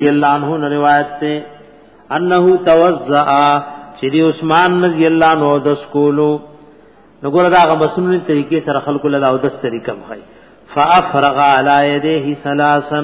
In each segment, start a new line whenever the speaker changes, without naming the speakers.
الله عنه روایت ته انه توزع چې دی عثمان رضی الله عنه د سکولو نګور دا غو مسنونی طریقې سره خلق الله او د طریقې مخای فافرغ علی یده ثلاثا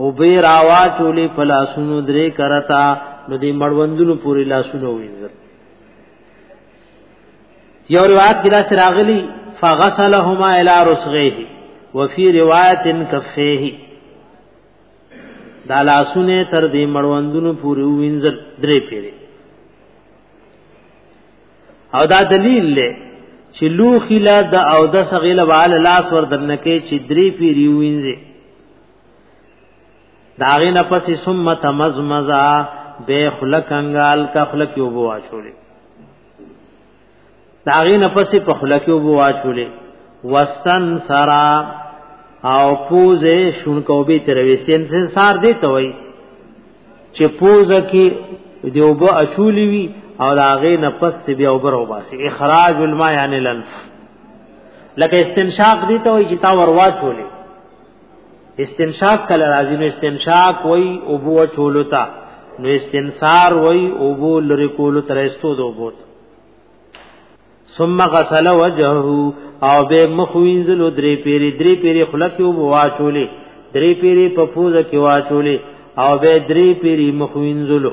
او به راوا چولې پلاسونو درې کرتا نو دې مړوندونو پوری لاسونو وینځل یو روایت کې دا سره راغلی فغسلهما الى رسغه وفي روایت کفه دا لاسونه تر دې مړوندونو پورې وینځل درې پیری او دا دلیل له چې لوخي لا د او د سغیل وال لاس ور دنکه چې درې پیری وینځي داغه نفس ثم تمزمزا به خلق انګال کا خلق یو بوا چولې داغی نفس په خلکی وبو واچولې وستن سرا او پوزه شونکو به ترويستین سنسار دی ته وای چې پوزه کې دی وبو اچولې وی او داغی نفس ته بیا وبر وباسي اخراج الماء یعنی لنف لکه استنشاق دی ته وای چې تا وروا چولې استنشاق کله راځي نو استنشاق وای او بو چولتا نو استنثار وای او بو لری کول تر استو دو بوت ثم غسل وجهه او به مخ وینځل درې پیری درې پیری خلک او بو واچولې درې پیری په پوزه کې واچولې او به درې پیری مخ وینځلو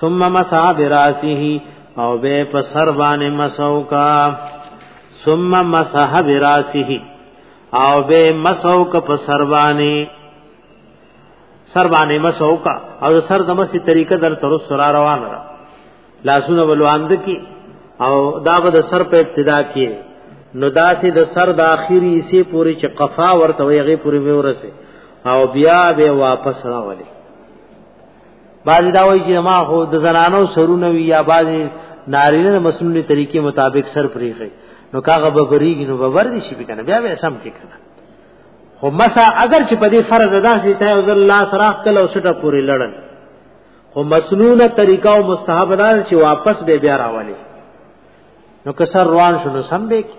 ثم مسا براسه او به په سر باندې مسو کا ثم مسح براسه او به مسو کا په سر باندې سر باندې مسو کا او سر د مسې طریقه در تر سره روان را لاسونه ولواند کی او دا به د سر په ابتدا کې نو داسې د سر د اخیری سي پوری چې قفا ورته وي هغه پوری ورسه او بیا به واپس راولي بعض دا وایي چې ما خو د زنانو سرونه وی یا بعض نارینه د مسنونی طریقې مطابق سر پریږي نو کاغه به بریږي نو به ور دي شي کنه بیا به سم کې کنه خو مسا اگر چې په دې فرض ادا شي ته او الله سره کله او سټه پوری لړن خو مسنونه طریقه او مستحب نه چې واپس به بیا راولي نو که سر روان شنو سم به کی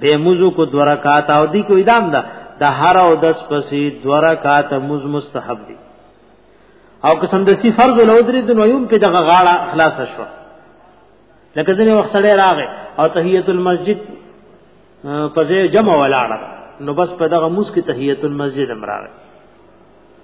به مزو کو دو رکعات او دی کو ادام دا د هر او دس پسې دو رکعات مز مستحب دي او قسم د سی فرض له درې د نویم په دغه غاړه خلاص شو لکه ځنې وخت سره راغې او تحیت المسجد په ځای جمع ولاړه نو بس په دغه موس کې تحیت المسجد امراغه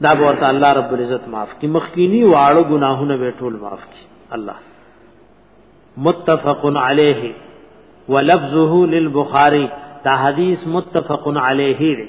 دا به ورته الله رب العزت معاف کی مخکینی واړو گناهونه به ټول معاف کی الله متفق علیه ولفظه للبخاری دا حدیث متفق علیه دی